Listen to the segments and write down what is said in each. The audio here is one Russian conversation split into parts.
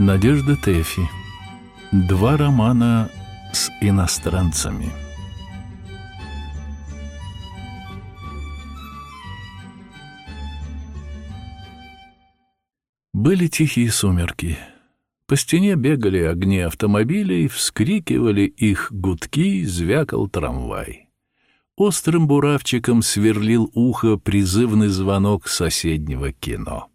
Надежда Тэфи. Два романа с иностранцами. Были тихие сумерки. По стене бегали огни автомобилей, вскрикивали их гудки, звякал трамвай. Острым буравчиком сверлил ухо призывный звонок соседнего кино.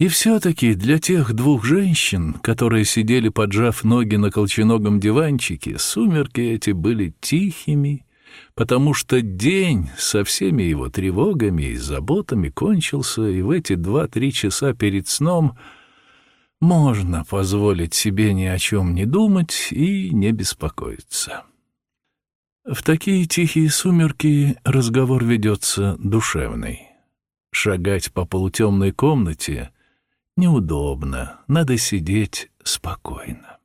И все-таки для тех двух женщин, которые сидели, поджав ноги на колченогом диванчике, сумерки эти были тихими, потому что день со всеми его тревогами и заботами кончился, и в эти два-три часа перед сном можно позволить себе ни о чем не думать и не беспокоиться. В такие тихие сумерки разговор ведется душевный. Шагать по полутемной комнате — неудобно, надо сидеть спокойно.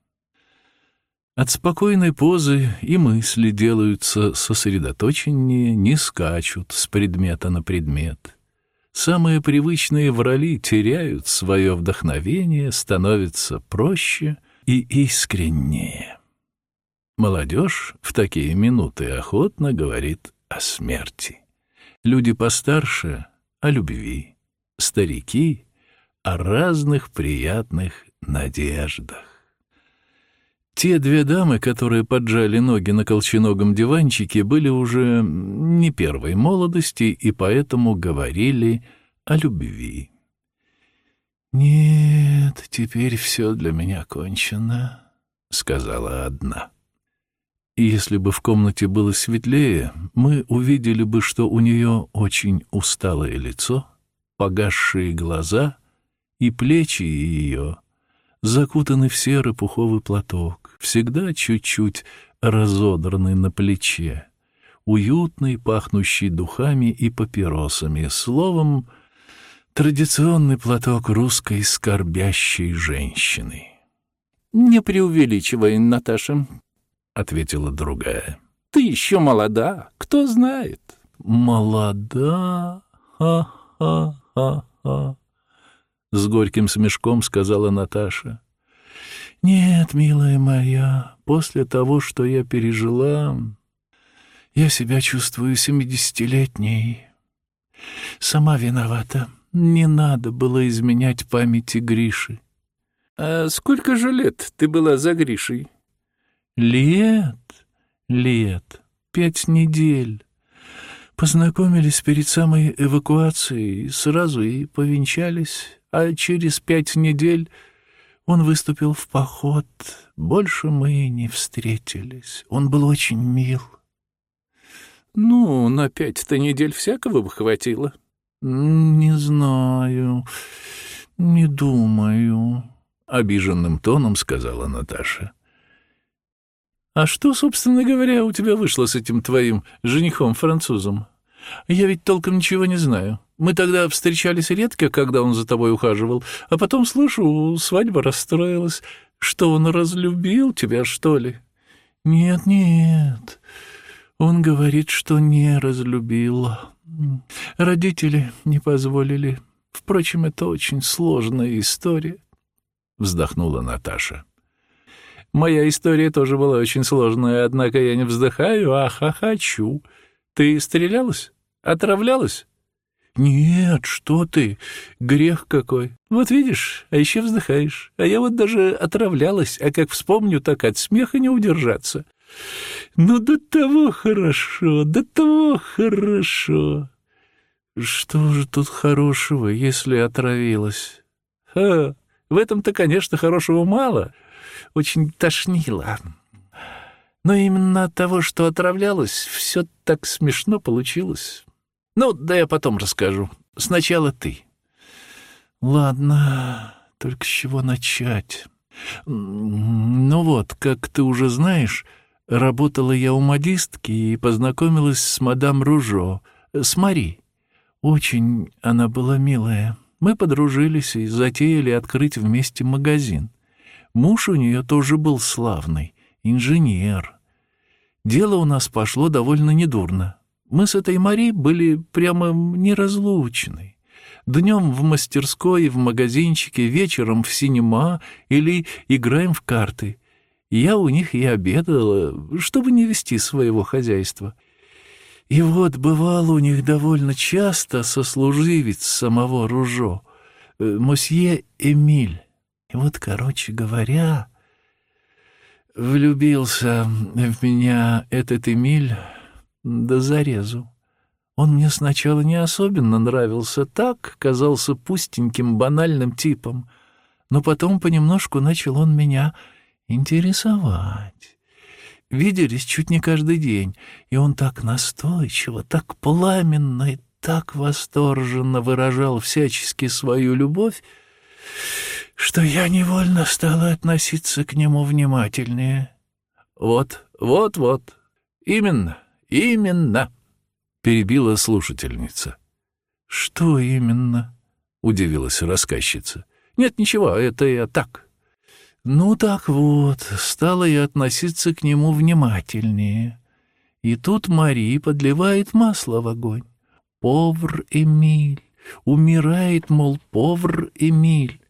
От спокойной позы и мысли делаются сосредоточеннее, не скачут с предмета на предмет. Самые привычные врали теряют свое вдохновение, становятся проще и искреннее. Молодежь в такие минуты охотно говорит о смерти. Люди постарше — о любви, старики о разных приятных надеждах. Те две дамы, которые поджали ноги на колченогом диванчике, были уже не первой молодости и поэтому говорили о любви. «Нет, теперь все для меня кончено», — сказала одна. Если бы в комнате было светлее, мы увидели бы, что у нее очень усталое лицо, погасшие глаза — и плечи ее закутаны в серый пуховый платок, всегда чуть-чуть разодранный на плече, уютный, пахнущий духами и папиросами, словом, традиционный платок русской скорбящей женщины. «Не преувеличивай, Наташа», — ответила другая. «Ты еще молода, кто знает». «Молода? Ха-ха-ха-ха!» С горьким смешком сказала Наташа. Нет, милая моя, после того, что я пережила, я себя чувствую семидесятилетней. Сама виновата. Не надо было изменять памяти Гриши. А сколько же лет ты была за Гришей? Лет, лет, пять недель. Познакомились перед самой эвакуацией, сразу и повенчались а через пять недель он выступил в поход. Больше мы не встретились. Он был очень мил. Ну, на пять-то недель всякого бы хватило. Не знаю, не думаю, — обиженным тоном сказала Наташа. А что, собственно говоря, у тебя вышло с этим твоим женихом-французом? Я ведь толком ничего не знаю. Мы тогда встречались редко, когда он за тобой ухаживал, а потом, слышу, свадьба расстроилась. Что, он разлюбил тебя, что ли? Нет, нет. Он говорит, что не разлюбил. Родители не позволили. Впрочем, это очень сложная история. Вздохнула Наташа. Моя история тоже была очень сложная, однако я не вздыхаю, а хочу. Ты стрелялась? Отравлялась? «Нет, что ты, грех какой. Вот видишь, а еще вздыхаешь. А я вот даже отравлялась, а как вспомню, так от смеха не удержаться. Ну, до того хорошо, до того хорошо. Что же тут хорошего, если отравилась? Ха, в этом-то, конечно, хорошего мало. Очень тошнило. Но именно от того, что отравлялась, все так смешно получилось». Ну, да я потом расскажу. Сначала ты. Ладно, только с чего начать? Ну вот, как ты уже знаешь, работала я у модистки и познакомилась с мадам Ружо, с Мари. Очень она была милая. Мы подружились и затеяли открыть вместе магазин. Муж у нее тоже был славный, инженер. Дело у нас пошло довольно недурно. Мы с этой Мари были прямо неразлучны. Днем в мастерской, в магазинчике, вечером в синема или играем в карты. Я у них и обедала, чтобы не вести своего хозяйства. И вот бывал у них довольно часто сослуживец самого Ружо, э, мосье Эмиль. И вот, короче говоря, влюбился в меня этот Эмиль до зарезу. Он мне сначала не особенно нравился, так казался пустеньким, банальным типом, но потом понемножку начал он меня интересовать. Виделись чуть не каждый день, и он так настойчиво, так пламенно и так восторженно выражал всячески свою любовь, что я невольно стала относиться к нему внимательнее. Вот, вот, вот, именно, именно, перебила слушательница. Что именно? удивилась рассказчица. Нет, ничего, это я так. Ну так вот, стала я относиться к нему внимательнее. И тут Мари подливает масло в огонь. Повар Эмиль, умирает, мол, повар Эмиль.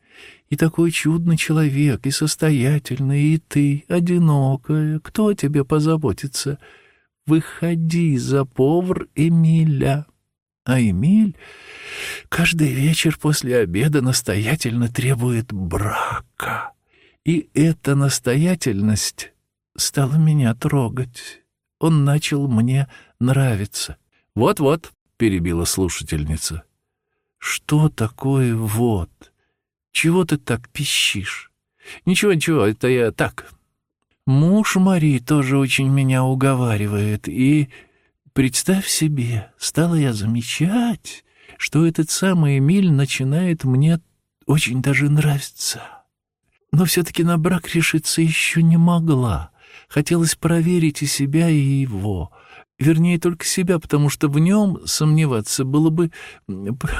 И такой чудный человек, и состоятельный, и ты, одинокая. Кто о тебе позаботится? Выходи за повар Эмиля. А Эмиль каждый вечер после обеда настоятельно требует брака. И эта настоятельность стала меня трогать. Он начал мне нравиться. «Вот-вот», — перебила слушательница. «Что такое «вот»? Чего ты так пищишь?» «Ничего, ничего, это я так». Муж Мари тоже очень меня уговаривает, и, представь себе, стала я замечать, что этот самый Эмиль начинает мне очень даже нравиться но все-таки на брак решиться еще не могла. Хотелось проверить и себя, и его. Вернее, только себя, потому что в нем сомневаться было бы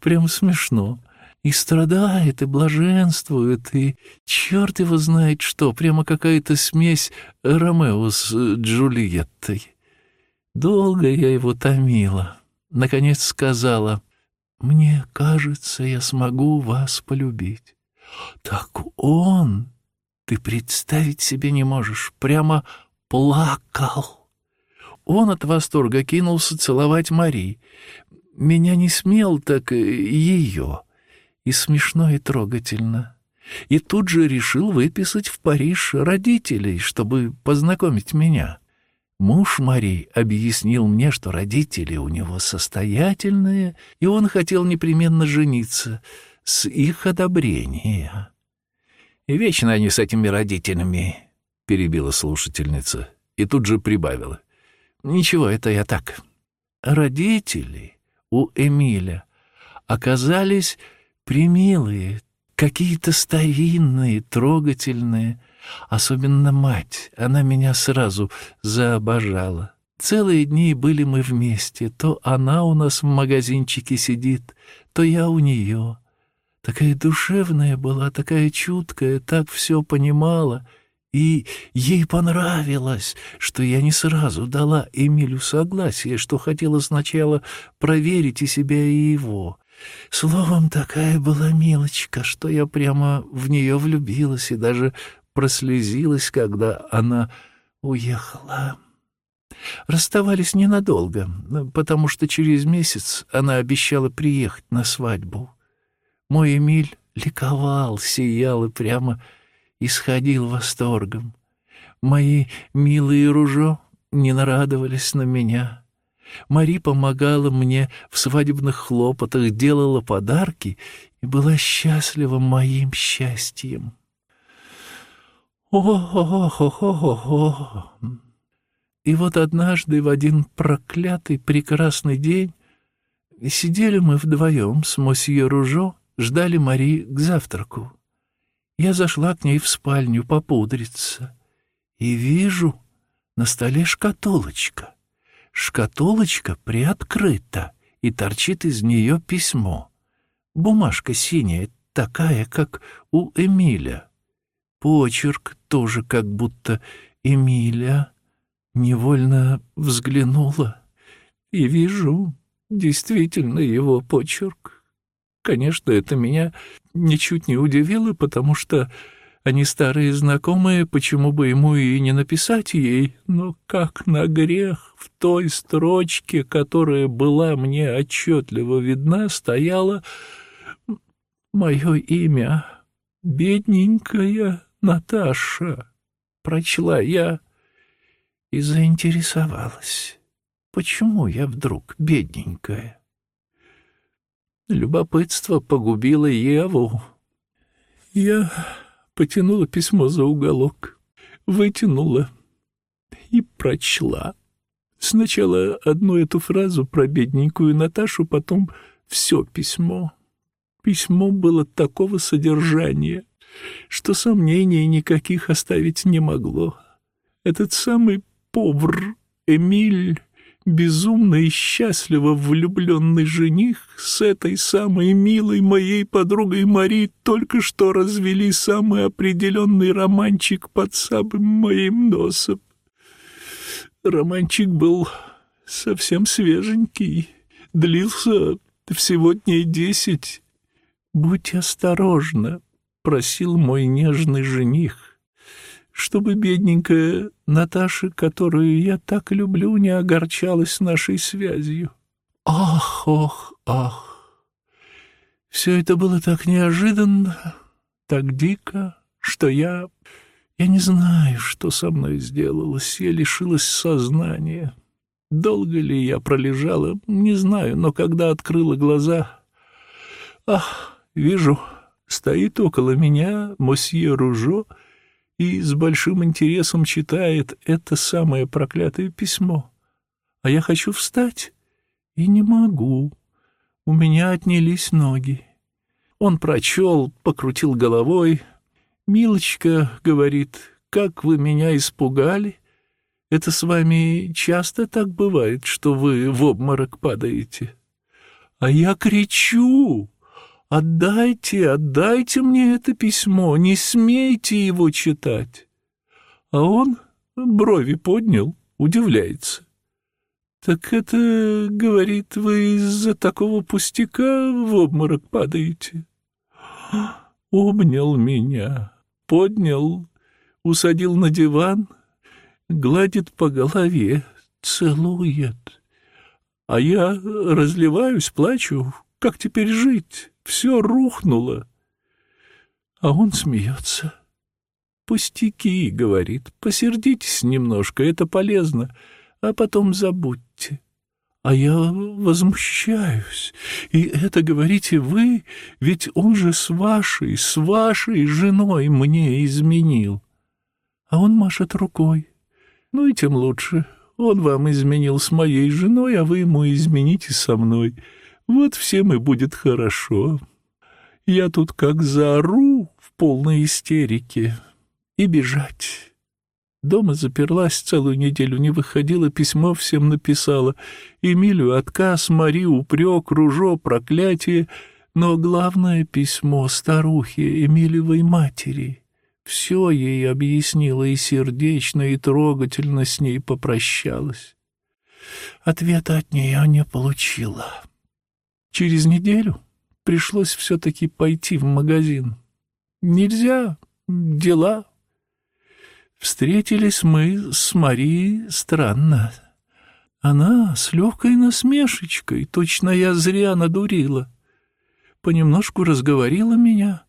прям смешно. И страдает, и блаженствует, и черт его знает что, прямо какая-то смесь Ромео с Джульеттой. Долго я его томила. Наконец сказала, «Мне кажется, я смогу вас полюбить». Так он, ты представить себе не можешь, прямо плакал. Он от восторга кинулся целовать Мари. Меня не смел, так ее. И смешно, и трогательно. И тут же решил выписать в Париж родителей, чтобы познакомить меня. Муж Мари объяснил мне, что родители у него состоятельные, и он хотел непременно жениться — с их одобрения. И вечно они с этими родителями, — перебила слушательница и тут же прибавила. Ничего, это я так. Родители у Эмиля оказались примилые, какие-то старинные, трогательные. Особенно мать, она меня сразу заобожала. Целые дни были мы вместе. То она у нас в магазинчике сидит, то я у нее. Такая душевная была, такая чуткая, так все понимала. И ей понравилось, что я не сразу дала Эмилю согласие, что хотела сначала проверить и себя, и его. Словом, такая была милочка, что я прямо в нее влюбилась и даже прослезилась, когда она уехала. Расставались ненадолго, потому что через месяц она обещала приехать на свадьбу. Мой Эмиль ликовал, сиял и прямо исходил восторгом. Мои милые ружо не нарадовались на меня. Мари помогала мне в свадебных хлопотах, делала подарки и была счастлива моим счастьем. О-хо-хо-хо-хо-хо! И вот однажды в один проклятый прекрасный день сидели мы вдвоем с мосье Ружо ждали Мари к завтраку. Я зашла к ней в спальню попудриться и вижу на столе шкатулочка. Шкатулочка приоткрыта, и торчит из нее письмо. Бумажка синяя, такая, как у Эмиля. Почерк тоже как будто Эмиля. Невольно взглянула и вижу действительно его почерк. Конечно, это меня ничуть не удивило, потому что они старые знакомые, почему бы ему и не написать ей, но как на грех в той строчке, которая была мне отчетливо видна, стояло мое имя, бедненькая Наташа. Прочла я и заинтересовалась, почему я вдруг бедненькая. Любопытство погубило Еву. Я потянула письмо за уголок, вытянула и прочла. Сначала одну эту фразу про бедненькую Наташу, потом все письмо. Письмо было такого содержания, что сомнений никаких оставить не могло. Этот самый повар Эмиль безумно и счастливо влюбленный жених с этой самой милой моей подругой Мари только что развели самый определенный романчик под самым моим носом. Романчик был совсем свеженький, длился всего дней десять. «Будь осторожна», — просил мой нежный жених чтобы бедненькая Наташа, которую я так люблю, не огорчалась нашей связью. Ах, ох, ах! Все это было так неожиданно, так дико, что я... Я не знаю, что со мной сделалось. Я лишилась сознания. Долго ли я пролежала, не знаю, но когда открыла глаза... Ах, вижу, стоит около меня мосье Ружо и с большим интересом читает это самое проклятое письмо. А я хочу встать и не могу. У меня отнялись ноги. Он прочел, покрутил головой. «Милочка, — говорит, — как вы меня испугали. Это с вами часто так бывает, что вы в обморок падаете?» А я кричу, «Отдайте, отдайте мне это письмо, не смейте его читать!» А он брови поднял, удивляется. «Так это, — говорит, — вы из-за такого пустяка в обморок падаете?» Обнял меня, поднял, усадил на диван, гладит по голове, целует. А я разливаюсь, плачу, как теперь жить? Все рухнуло. А он смеется. «Пустяки», — говорит, — «посердитесь немножко, это полезно, а потом забудьте». А я возмущаюсь. И это говорите вы, ведь он же с вашей, с вашей женой мне изменил. А он машет рукой. Ну и тем лучше. Он вам изменил с моей женой, а вы ему измените со мной. Вот всем и будет хорошо. Я тут как заору в полной истерике. И бежать. Дома заперлась целую неделю, не выходила, письмо всем написала. Эмилию отказ, Мари упрек, Ружо проклятие. Но главное письмо старухе Эмилевой матери. Все ей объяснила и сердечно, и трогательно с ней попрощалась. Ответа от нее не получила. Через неделю пришлось все-таки пойти в магазин. Нельзя, дела. Встретились мы с Марией странно. Она с легкой насмешечкой, точно я зря надурила. Понемножку разговорила меня,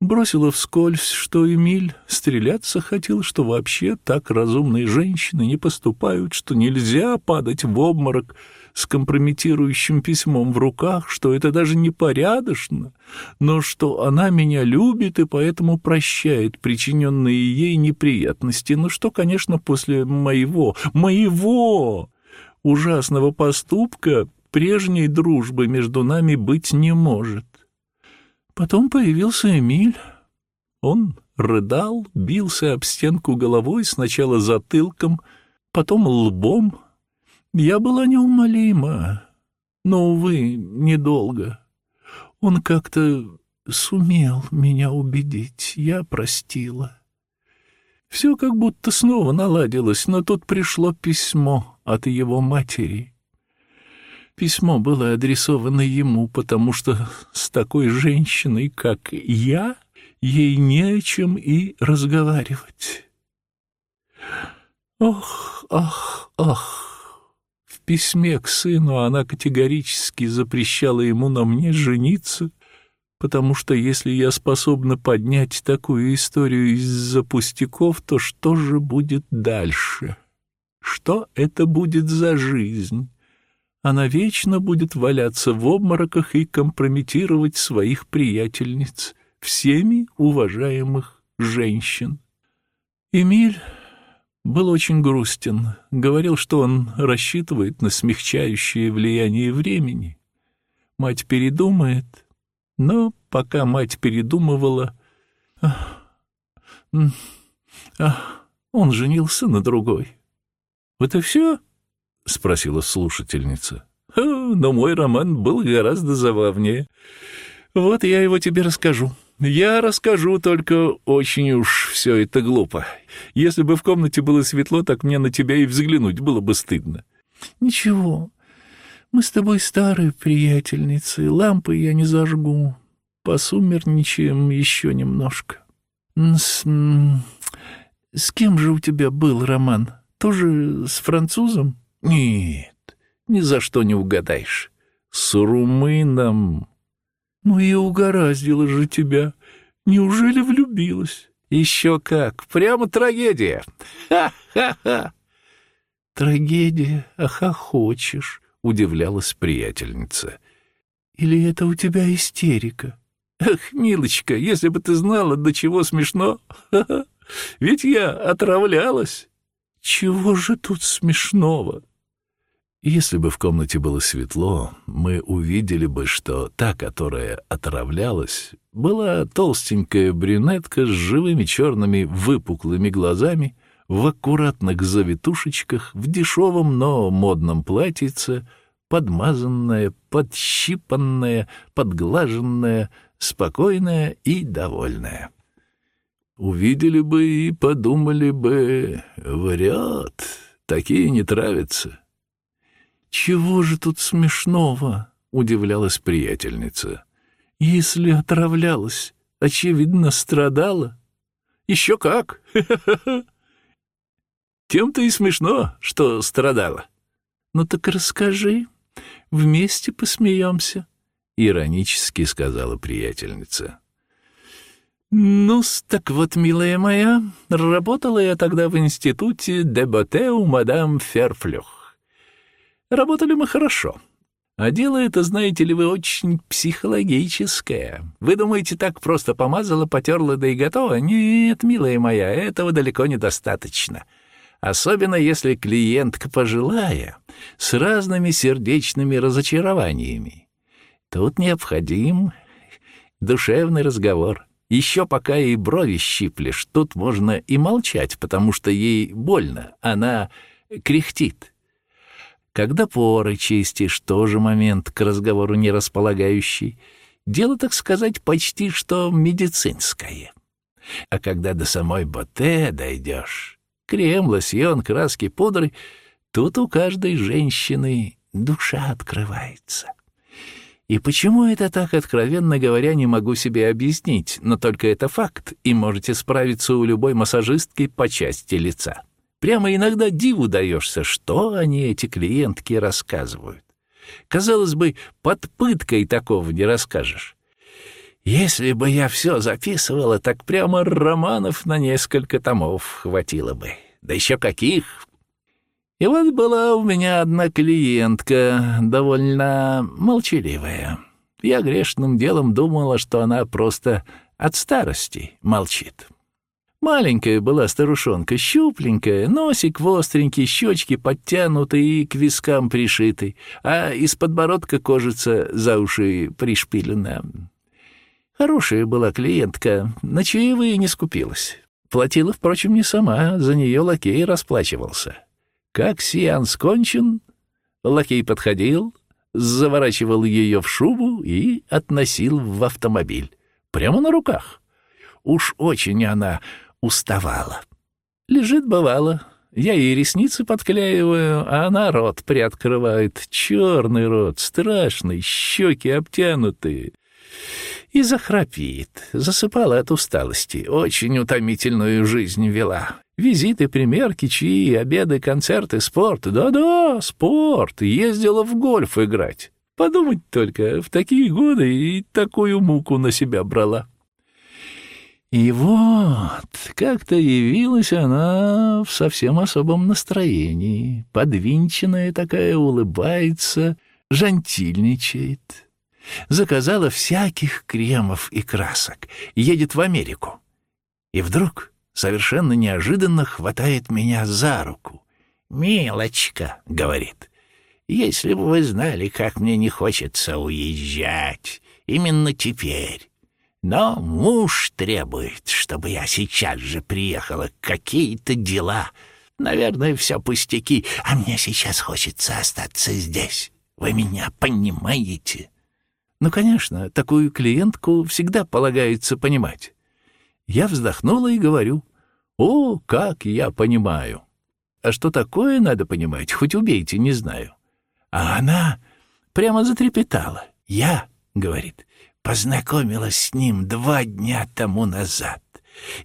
бросила вскользь, что Эмиль стреляться хотел, что вообще так разумные женщины не поступают, что нельзя падать в обморок — с компрометирующим письмом в руках, что это даже непорядочно, но что она меня любит и поэтому прощает причиненные ей неприятности, ну что, конечно, после моего, моего ужасного поступка прежней дружбы между нами быть не может. Потом появился Эмиль. Он рыдал, бился об стенку головой, сначала затылком, потом лбом, я была неумолима, но, увы, недолго. Он как-то сумел меня убедить, я простила. Все как будто снова наладилось, но тут пришло письмо от его матери. Письмо было адресовано ему, потому что с такой женщиной, как я, ей не о чем и разговаривать. Ох, ах, ах. Письме к сыну она категорически запрещала ему на мне жениться, потому что если я способна поднять такую историю из-за пустяков, то что же будет дальше? Что это будет за жизнь? Она вечно будет валяться в обмороках и компрометировать своих приятельниц, всеми уважаемых женщин. Эмиль был очень грустен, говорил, что он рассчитывает на смягчающее влияние времени. Мать передумает, но пока мать передумывала, ах, он женился на другой. «Это все?» — спросила слушательница. «Но мой роман был гораздо забавнее. Вот я его тебе расскажу. Я расскажу, только очень уж все это глупо. Если бы в комнате было светло, так мне на тебя и взглянуть было бы стыдно». «Ничего, мы с тобой старые приятельницы, лампы я не зажгу. Посумерничаем еще немножко. С, с кем же у тебя был роман?» Тоже с французом? Нет, ни за что не угадаешь. С румыном. Ну и угораздило же тебя. Неужели влюбилась? Еще как, прямо трагедия. Ха-ха-ха. Трагедия, ах, хочешь, удивлялась приятельница. Или это у тебя истерика? Ах, милочка, если бы ты знала, до чего смешно. Ведь я отравлялась. Чего же тут смешного? Если бы в комнате было светло, мы увидели бы, что та, которая отравлялась, была толстенькая брюнетка с живыми черными выпуклыми глазами, в аккуратных завитушечках, в дешевом, но модном платьице, подмазанная, подщипанная, подглаженная, спокойная и довольная увидели бы и подумали бы, врет, такие не травятся. «Чего же тут смешного?» — удивлялась приятельница. «Если отравлялась, очевидно, страдала». «Еще как! Тем-то и смешно, что страдала». «Ну так расскажи, вместе посмеемся», — иронически сказала приятельница ну так вот, милая моя, работала я тогда в институте Деботе у мадам Ферфлюх. Работали мы хорошо. А дело это, знаете ли вы, очень психологическое. Вы думаете, так просто помазала, потерла, да и готово? Нет, милая моя, этого далеко недостаточно. Особенно если клиентка пожилая, с разными сердечными разочарованиями. Тут необходим душевный разговор — еще пока ей брови щиплешь, тут можно и молчать, потому что ей больно, она кряхтит. Когда поры чистишь, тоже момент к разговору не располагающий. Дело, так сказать, почти что медицинское. А когда до самой боте дойдешь, крем, лосьон, краски, пудры, тут у каждой женщины душа открывается. И почему это так, откровенно говоря, не могу себе объяснить, но только это факт, и можете справиться у любой массажистки по части лица. Прямо иногда диву даешься, что они, эти клиентки, рассказывают. Казалось бы, под пыткой такого не расскажешь. Если бы я все записывала, так прямо романов на несколько томов хватило бы. Да еще каких! И вот была у меня одна клиентка, довольно молчаливая. Я грешным делом думала, что она просто от старости молчит. Маленькая была старушонка, щупленькая, носик востренький, щечки подтянутые и к вискам пришиты, а из подбородка кожица за уши пришпилена. Хорошая была клиентка, на чаевые не скупилась. Платила, впрочем, не сама, за нее лакей расплачивался. Как сеанс кончен, лакей подходил, заворачивал ее в шубу и относил в автомобиль. Прямо на руках. Уж очень она уставала. Лежит, бывало, Я ей ресницы подклеиваю, а она рот приоткрывает. Черный рот, страшный, щеки обтянутые. И захрапит. Засыпала от усталости. Очень утомительную жизнь вела. Визиты, примерки, чаи, обеды, концерты, спорт. Да-да, спорт. Ездила в гольф играть. Подумать только, в такие годы и такую муку на себя брала. И вот, как-то явилась она в совсем особом настроении, подвинченная такая, улыбается, жантильничает. Заказала всяких кремов и красок, едет в Америку. И вдруг совершенно неожиданно хватает меня за руку. «Милочка», — говорит, — «если бы вы знали, как мне не хочется уезжать, именно теперь». Но муж требует, чтобы я сейчас же приехала. Какие-то дела. Наверное, все пустяки, а мне сейчас хочется остаться здесь. Вы меня понимаете? Ну, конечно, такую клиентку всегда полагается понимать. Я вздохнула и говорю, «О, как я понимаю!» А что такое надо понимать, хоть убейте, не знаю. А она прямо затрепетала. «Я», — говорит, познакомилась с ним два дня тому назад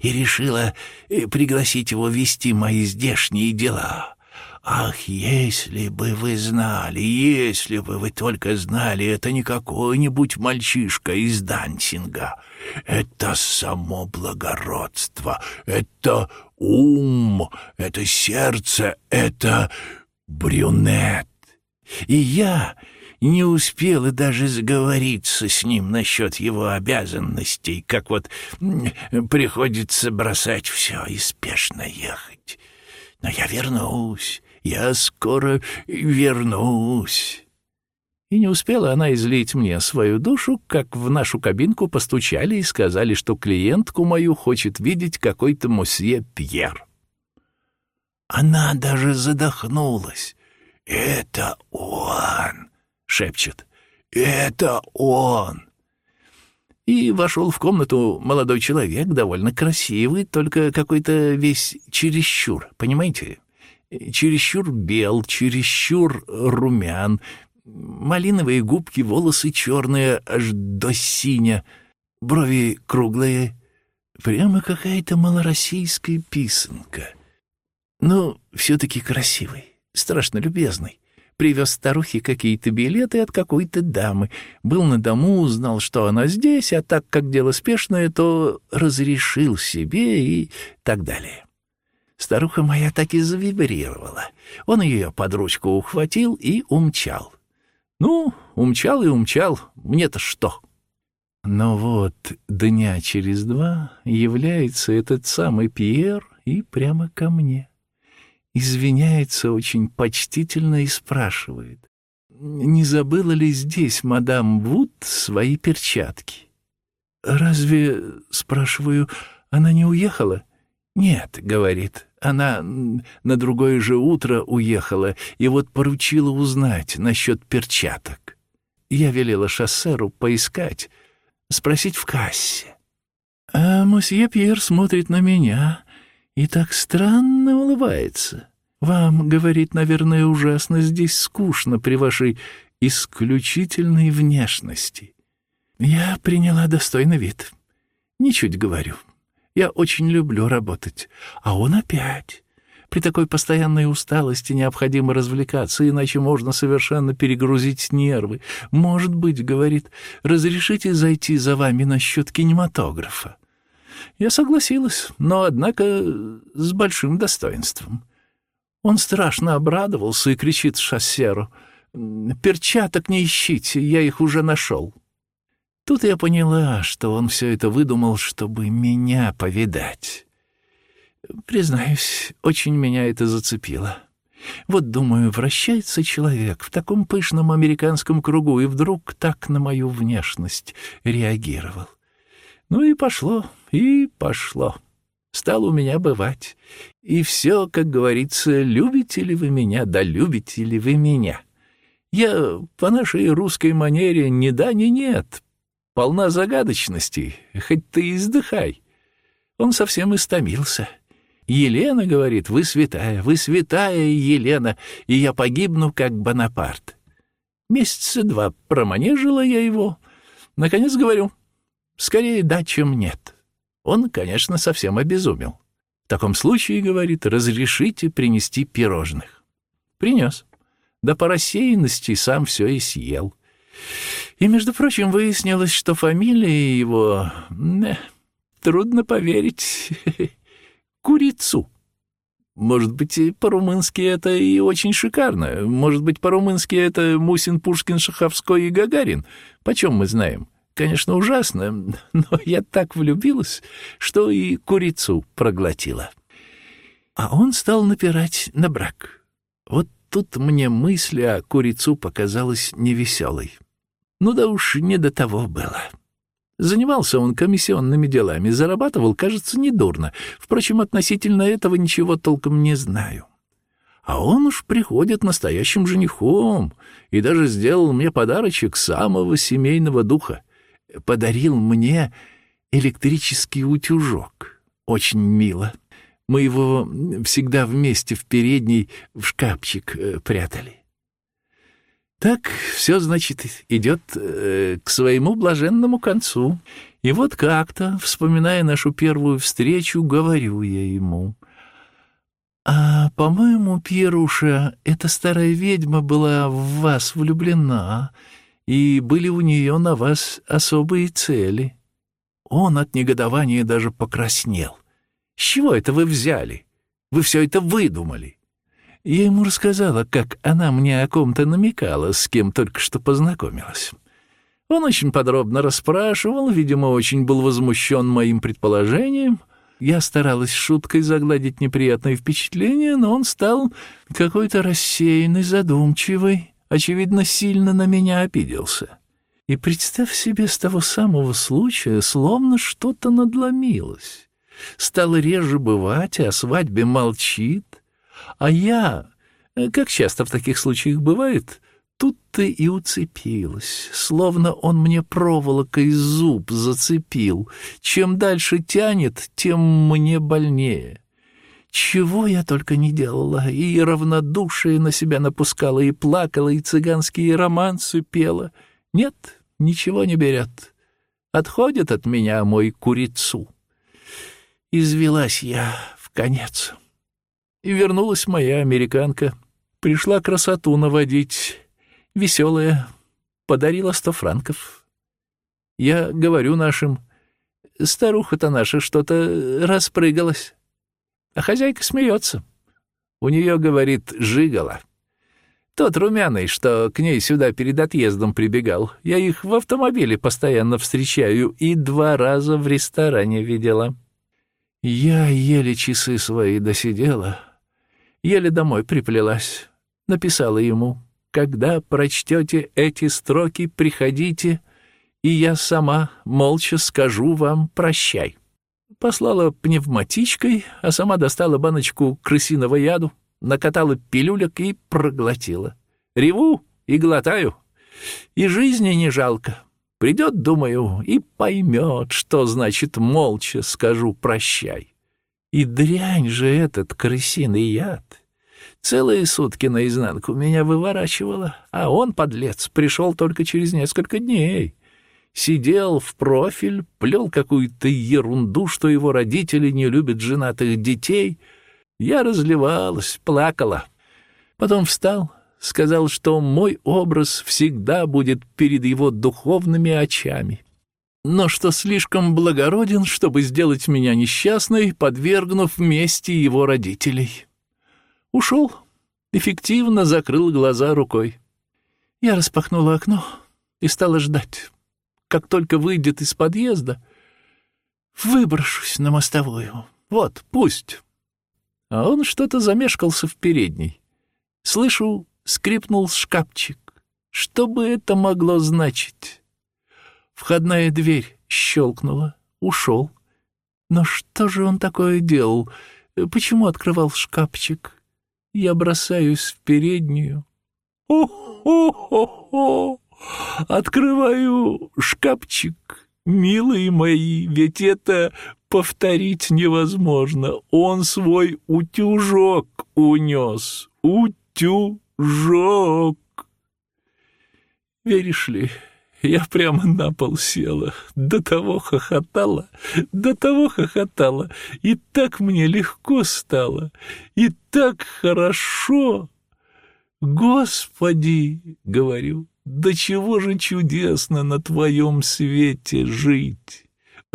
и решила э, пригласить его вести мои здешние дела. Ах, если бы вы знали, если бы вы только знали, это не какой-нибудь мальчишка из Дансинга. Это само благородство, это ум, это сердце, это брюнет. И я не успела даже сговориться с ним насчет его обязанностей, как вот приходится бросать все и спешно ехать. Но я вернусь, я скоро вернусь. И не успела она излить мне свою душу, как в нашу кабинку постучали и сказали, что клиентку мою хочет видеть какой-то мосье Пьер. Она даже задохнулась. «Это он! Шепчет. «Это он!» И вошел в комнату молодой человек, довольно красивый, только какой-то весь чересчур, понимаете? Чересчур бел, чересчур румян, малиновые губки, волосы черные аж до синя, брови круглые, прямо какая-то малороссийская писанка. Но все-таки красивый, страшно любезный привез старухе какие-то билеты от какой-то дамы. Был на дому, узнал, что она здесь, а так как дело спешное, то разрешил себе и так далее. Старуха моя так и завибрировала. Он ее под ручку ухватил и умчал. Ну, умчал и умчал, мне-то что? Но вот дня через два является этот самый Пьер и прямо ко мне извиняется очень почтительно и спрашивает, не забыла ли здесь мадам Вуд свои перчатки? «Разве, — спрашиваю, — она не уехала?» «Нет, — говорит, — она на другое же утро уехала и вот поручила узнать насчет перчаток. Я велела шоссеру поискать, спросить в кассе. А мосье Пьер смотрит на меня и так странно улыбается. Вам, говорит, наверное, ужасно здесь скучно при вашей исключительной внешности. Я приняла достойный вид. Ничуть говорю. Я очень люблю работать. А он опять. При такой постоянной усталости необходимо развлекаться, иначе можно совершенно перегрузить нервы. Может быть, говорит, разрешите зайти за вами насчет кинематографа. Я согласилась, но, однако, с большим достоинством. Он страшно обрадовался и кричит шоссеру. «Перчаток не ищите, я их уже нашел». Тут я поняла, что он все это выдумал, чтобы меня повидать. Признаюсь, очень меня это зацепило. Вот, думаю, вращается человек в таком пышном американском кругу и вдруг так на мою внешность реагировал. Ну и пошло, и пошло. Стал у меня бывать. И все, как говорится, любите ли вы меня, да любите ли вы меня. Я по нашей русской манере ни да, ни нет. Полна загадочности, хоть ты издыхай. Он совсем истомился. Елена говорит, вы святая, вы святая Елена, и я погибну, как Бонапарт. Месяца два проманежила я его. Наконец говорю, скорее да, чем нет. Он, конечно, совсем обезумел. В таком случае, говорит, разрешите принести пирожных. Принес. Да по рассеянности сам все и съел. И, между прочим, выяснилось, что фамилия его... Трудно поверить. Курицу. Может быть, по-румынски это и очень шикарно. Может быть, по-румынски это Мусин, Пушкин, Шаховской и Гагарин. Почем мы знаем? Конечно, ужасно, но я так влюбилась, что и курицу проглотила. А он стал напирать на брак. Вот тут мне мысль о курицу показалась невеселой. Ну да уж не до того было. Занимался он комиссионными делами, зарабатывал, кажется, недурно. Впрочем, относительно этого ничего толком не знаю. А он уж приходит настоящим женихом и даже сделал мне подарочек самого семейного духа. Подарил мне электрический утюжок. Очень мило. Мы его всегда вместе в передней в шкафчик э, прятали. Так все, значит, идет э, к своему блаженному концу. И вот как-то, вспоминая нашу первую встречу, говорю я ему. «А, по-моему, Пьеруша, эта старая ведьма была в вас влюблена, и были у нее на вас особые цели». Он от негодования даже покраснел. «С чего это вы взяли? Вы все это выдумали?» Я ему рассказала, как она мне о ком-то намекала, с кем только что познакомилась. Он очень подробно расспрашивал, видимо, очень был возмущен моим предположением. Я старалась шуткой загладить неприятное впечатление, но он стал какой-то рассеянный, задумчивый, очевидно, сильно на меня обиделся. И представь себе, с того самого случая словно что-то надломилось. Стало реже бывать, о свадьбе молчит, а я, э, как часто в таких случаях бывает, тут-то и уцепилась, словно он мне проволокой зуб зацепил. Чем дальше тянет, тем мне больнее. Чего я только не делала, и равнодушие на себя напускала, и плакала, и цыганские романсы пела. Нет, ничего не берет. Отходит от меня мой курицу. Извелась я в конец. И вернулась моя американка. Пришла красоту наводить. Веселая. Подарила сто франков. Я говорю нашим, старуха-то наша что-то распрыгалась. А хозяйка смеется. У нее, говорит, жигала. Тот румяный, что к ней сюда перед отъездом прибегал. Я их в автомобиле постоянно встречаю и два раза в ресторане видела. Я еле часы свои досидела, еле домой приплелась. Написала ему, «Когда прочтете эти строки, приходите, и я сама молча скажу вам прощай». Послала пневматичкой, а сама достала баночку крысиного яду, накатала пилюлек и проглотила. Реву и глотаю, и жизни не жалко. Придет, думаю, и поймет, что значит молча скажу прощай. И дрянь же этот крысиный яд. Целые сутки наизнанку меня выворачивало, а он, подлец, пришел только через несколько дней. Сидел в профиль, плел какую-то ерунду, что его родители не любят женатых детей. Я разливалась, плакала. Потом встал, сказал, что мой образ всегда будет перед его духовными очами но что слишком благороден, чтобы сделать меня несчастной, подвергнув мести его родителей. Ушел, эффективно закрыл глаза рукой. Я распахнула окно и стала ждать. Как только выйдет из подъезда, выброшусь на мостовую. Вот, пусть. А он что-то замешкался в передней. Слышу, скрипнул шкафчик. Что бы это могло значить? Входная дверь щелкнула, ушел. Но что же он такое делал? Почему открывал шкафчик? Я бросаюсь в переднюю. О-хо-хо-хо! Открываю шкафчик. Милые мои, ведь это повторить невозможно. Он свой утюжок унес. Утюжок. Веришь ли, я прямо на пол села, до того хохотала, до того хохотала, и так мне легко стало, и так хорошо. Господи, говорю, да чего же чудесно на твоем свете жить.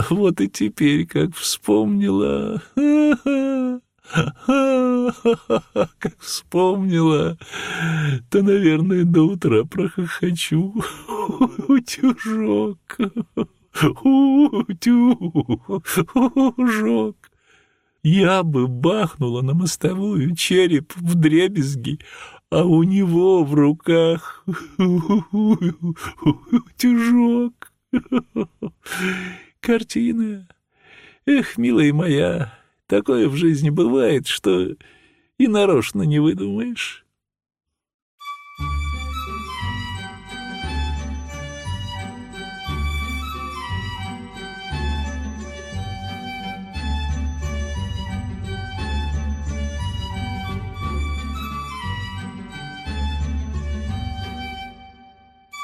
Вот и теперь, как вспомнила, как вспомнила, то, наверное, до утра прохохочу. Утюжок, утюжок. Я бы бахнула на мостовую череп в дребезги, а у него в руках утюжок. Картина. Эх, милая моя, такое в жизни бывает, что и нарочно не выдумаешь.